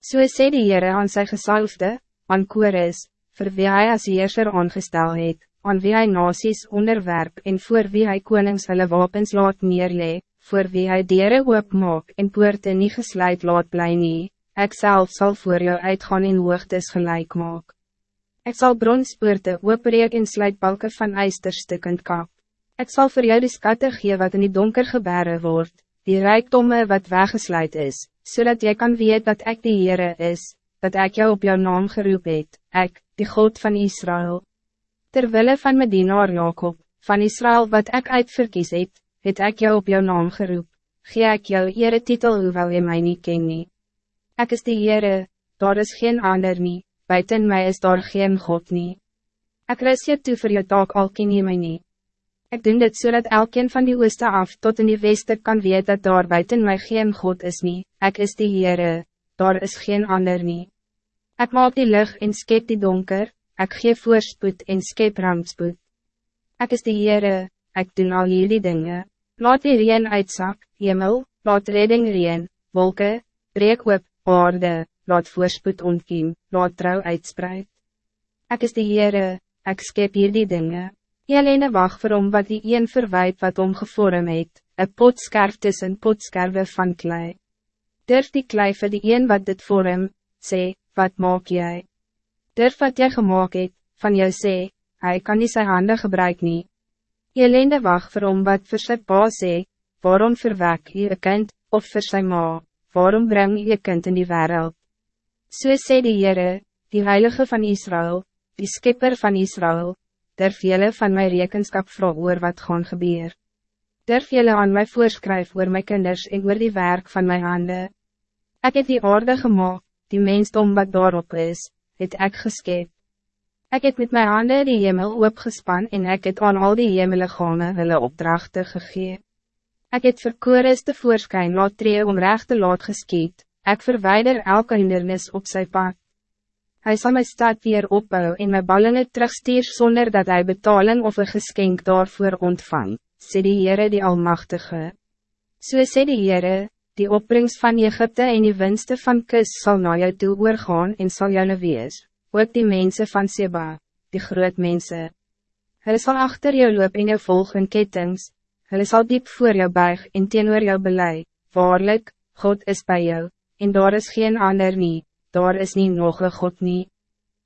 So sê die Heere aan sy gesalfde, aan Kores, vir wie hy as heerser aangestel het, aan wie hy nasies onderwerp en voor wie hy konings hulle wapens laat neerlee, voor wie hy dieren oopmaak en poorte nie gesluit laat bly nie, ek self sal voor jou uitgaan en hoogtes gelijk maak. Ek sal bronspoorte oopreek en sluitbalke van ijsterstukkend kap. Ik zal voor jou die skatte gee wat in die donker gebeuren wordt, die rijkdomme wat weggesluit is, zodat jij kan weten dat ik de Heere is, dat ik jou op jouw naam geroep het, ik, die God van Israël. Terwille van mijn dienaar Jacob, van Israël wat ik uitverkies het, het ik jou op jouw naam geroep, gee ik jou ere titel hoewel je mij niet ken nie. Ek is die Heere, daar is geen ander nie, buiten mij is daar geen God nie. Ek ris je toe vir jou taak al ken jy my nie. Ik doen dit zodat so elkeen van die ooste af tot in die weste kan weten dat daar buiten mij geen God is nie, ek is die Heere, daar is geen ander nie. Ek maak die lucht en skep die donker, ek gee voorspoed en skep rampspoed. Ek is die Heere, ek doen al jullie dingen. Laat die reen uitzak, hemel, laat redding reen, wolken, breek op, aarde, laat voorspoed ontkiem, laat trouw uitspreid. Ek is die Heere, ek skep hier die dingen. Jelene wacht vir hom wat die een verwijt wat om gevorm het, een potskerf tussen potskerwe van klei. Durf die klei vir die een wat dit vorm, sê, wat maak jij? Durf wat jy gemaakt het, van jou sê, hij kan niet zijn handen gebruik nie. Jelene wacht vir hom wat vir sy pa sê, waarom verwek je een kind, of vir sy ma, waarom breng je kind in die wereld? So sê die Heere, die Heilige van Israël, die Skipper van Israël, durf jylle van my rekenskap vraag oor wat gaan gebeur. Durf jylle aan my voorskryf oor my kinders en oor die werk van my handen. Ik het die aarde gemaakt, die mensdom wat daarop is, het ek geskep. Ik het met mijn handen die hemel opgespan en ik het aan al die hemeligane hulle opdrachten gegee. Ik het verkoor is te voorskyn laat tree om recht te laat geskiet, ek verwijder elke hindernis op zijn pad. Hij zal mijn stad weer opbouwen en mijn ballingen terugstuur zonder dat hij betaling of een geschenk daarvoor ontvang, sê die Heere die Almachtige. So sê die Heere, die opbrengst van Egypte en die winste van kus zal naar jou toe oorgaan en sal jou wees, ook die mensen van Seba, die groot mensen. Hulle sal achter jou loop en jou volg in kettings, hulle sal diep voor jou buig en teenoor jou belei, waarlik, God is bij jou, en daar is geen ander nie daar is niet nog een God niet.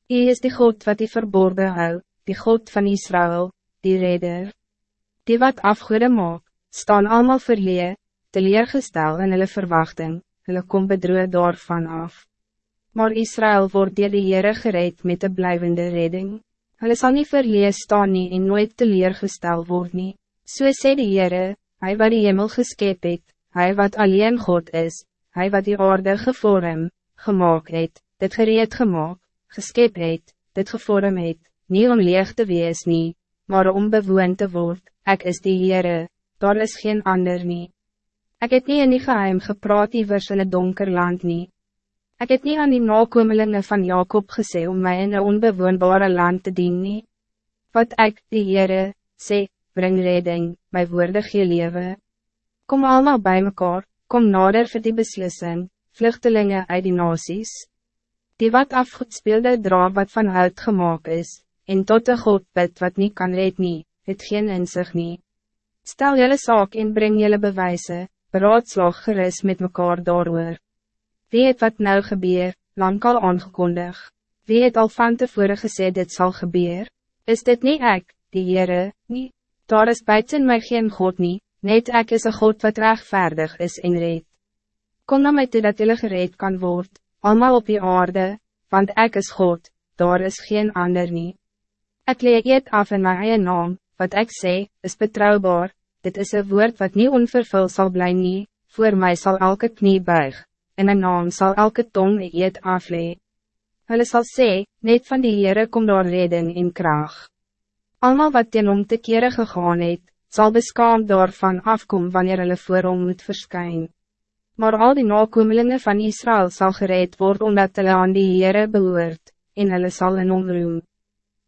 Hij is die God wat die verborgen hou, die God van Israël, die redder. Die wat afgoede maak, staan allemaal verleer, teleergestel in hulle verwachting, hulle kom bedroe daarvan af. Maar Israël wordt dier die Heere gereed met de blijvende redding. Hulle sal nie verleer staan nie en nooit teleergestel word nie. So sê die Heere, hy wat die hemel geskep het, hy wat alleen God is, hij wat die aarde gevorm, gemaakt het, dit gereed gemaakt, geskep het, dit gevorm het, niet om leeg te wees nie, maar om bewoond te word, ek is die Heere, daar is geen ander nie. Ek het nie in die geheim gepraat iwers in het donker land nie. Ek het nie aan die nakomelinge van Jacob gesê om mij in een onbewoonbare land te dien nie. Wat ek, die Heere, sê, bring redding, my woorde gee lewe. Kom allemaal bij mekaar, kom nader vir die beslissing, vluchtelingen uit die nasies, die wat afgespeelde dra wat van hout gemaakt is, en tot de God bid wat niet kan red nie, het geen inzicht nie. Stel jullie zaak en breng jullie bewijzen, beraadslag gerust met mekaar daarover. Wie het wat nou gebeur, lang al aangekondig, wie het al van tevoren gesê dit zal gebeur, is dit niet ik, die Heere, nie, daar is buiten mij geen God nie, net ek is een God wat rechtvaardig is en red. Kom naar mij toe dat jullie gereed kan worden, allemaal op je aarde, want ik is God, daar is geen ander nie. Ik leer eet af in mijn eie naam, wat ik zeg, is betrouwbaar, dit is een woord wat niet onvervuld zal blijven nie, voor mij zal elke knie buig, en een naam zal elke tong eet aflee. Hulle sal sê, net van die Heere kom daar redding in kraag. Almal wat teen om te kere gegaan het, sal beskaamd daarvan afkom wanneer hulle voor hom moet verschijnen. Maar al die nakomelingen van Israël zal gereed worden omdat hulle aan die Heere behoort, en hulle sal in omroem.